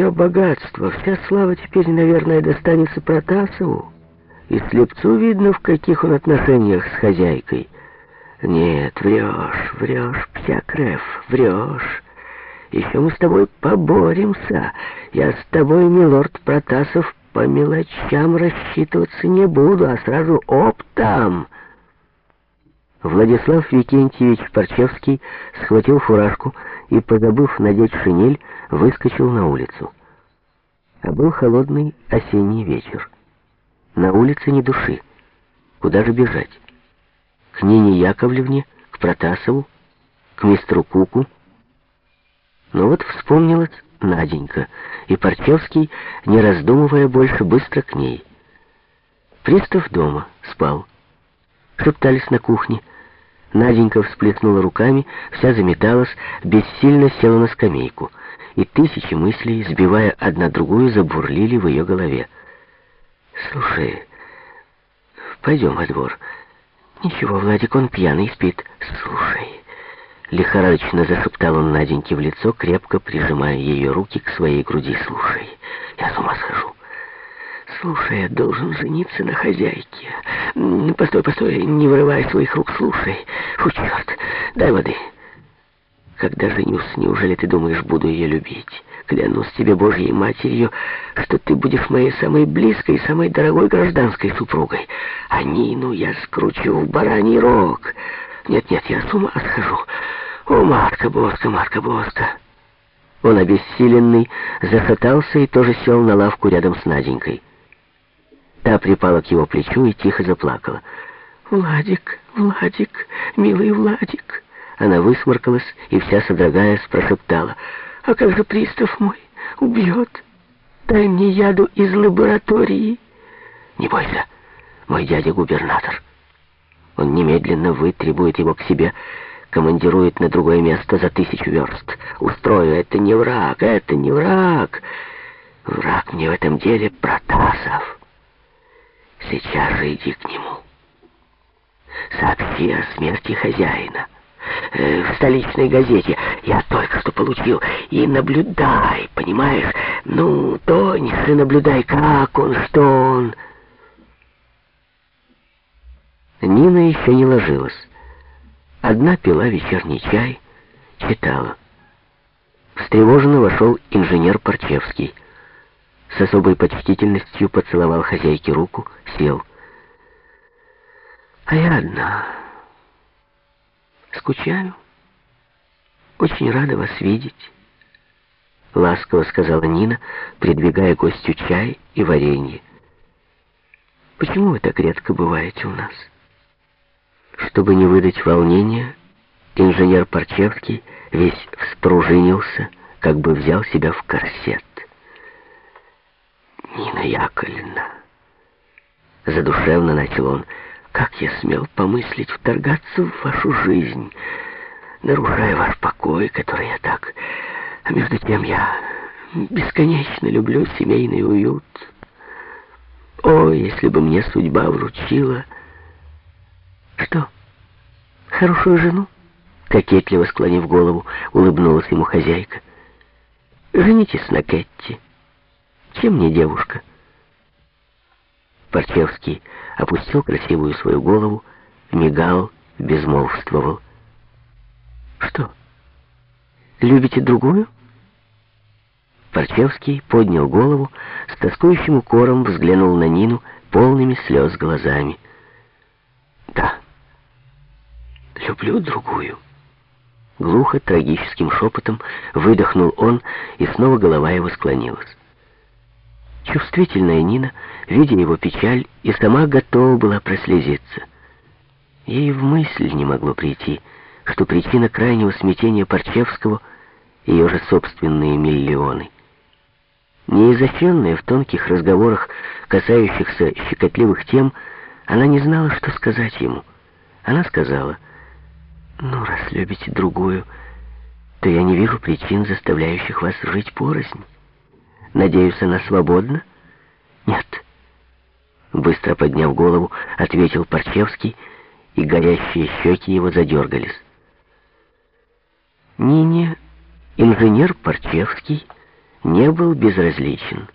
все богатство, вся слава теперь, наверное, достанется Протасову. И слепцу видно, в каких он отношениях с хозяйкой. Нет, врешь, врешь, Псякрев, врешь. Еще мы с тобой поборемся. Я с тобой, милорд Протасов, по мелочам рассчитываться не буду, а сразу оптом. Владислав Викентьевич Парчевский схватил фуражку и, позабыв надеть шинель, выскочил на улицу. А был холодный осенний вечер. На улице ни души. Куда же бежать? К Нине Яковлевне, к Протасову, к мистеру Куку. Но вот вспомнилась Наденька, и Парчевский, не раздумывая больше, быстро к ней. Пристав дома спал. Шептались на кухне. Наденька всплеснула руками, вся заметалась, бессильно села на скамейку, и тысячи мыслей, сбивая одна другую, забурлили в ее голове. «Слушай, пойдем во двор». «Ничего, Владик, он пьяный, спит. Слушай...» Лихорадочно зашептал он Наденьке в лицо, крепко прижимая ее руки к своей груди. «Слушай, я с ума схожу. Слушай, я должен жениться на хозяйке. Постой, постой, не вырывай своих рук, слушай. Фу, черт, дай воды. Когда женюсь, неужели ты думаешь, буду ее любить? Клянусь тебе Божьей матерью, что ты будешь моей самой близкой, самой дорогой гражданской супругой. А Нину я скручу в бараний рог. Нет-нет, я с ума схожу. О, Марка Боска, Марка Боска. Он обессиленный, захотался и тоже сел на лавку рядом с Наденькой. Та припала к его плечу и тихо заплакала. «Владик, Владик, милый Владик!» Она высморкалась и вся содрогаясь прошептала. «А как же пристав мой? Убьет! Дай мне яду из лаборатории!» «Не бойся, мой дядя губернатор. Он немедленно вытребует его к себе, командирует на другое место за тысячу верст. Устрою, это не враг, это не враг. Враг мне в этом деле Протасов». Сейчас же иди к нему. Сообщи о смерти хозяина. Э, в столичной газете я только что получил. И наблюдай, понимаешь? Ну, тоньше наблюдай, как он, что он. Нина еще не ложилась. Одна пила вечерний чай, читала. Встревоженно вошел инженер Парчевский с особой почтительностью поцеловал хозяйке руку, сел. «А я одна. Скучаю. Очень рада вас видеть», — ласково сказала Нина, придвигая гостю чай и варенье. «Почему вы так редко бываете у нас?» Чтобы не выдать волнения, инженер Парчевский весь вспружинился, как бы взял себя в корсет. Нина Яковлевна, задушевно начал он, как я смел помыслить вторгаться в вашу жизнь, нарушая ваш покой, который я так... А между тем я бесконечно люблю семейный уют. О, если бы мне судьба вручила... Что, хорошую жену? Кокетливо склонив голову, улыбнулась ему хозяйка. Женитесь на Кетти. Чем мне девушка? Парчевский опустил красивую свою голову, мигал, безмолвствовал. Что? Любите другую? Парчевский поднял голову, с тоскующим укором взглянул на Нину полными слез глазами. Да, люблю другую. Глухо, трагическим шепотом выдохнул он, и снова голова его склонилась. Чувствительная Нина, видя его печаль, и сама готова была прослезиться. Ей в мысль не могло прийти, что причина крайнего смятения Парчевского — ее же собственные миллионы. Неизощренная в тонких разговорах, касающихся щекотливых тем, она не знала, что сказать ему. Она сказала, «Ну, раз любите другую, то я не вижу причин, заставляющих вас жить порознь». Надеюсь, она свободна? Нет. Быстро подняв голову, ответил Парчевский, и горящие щеки его задергались. Нине инженер Парчевский не был безразличен.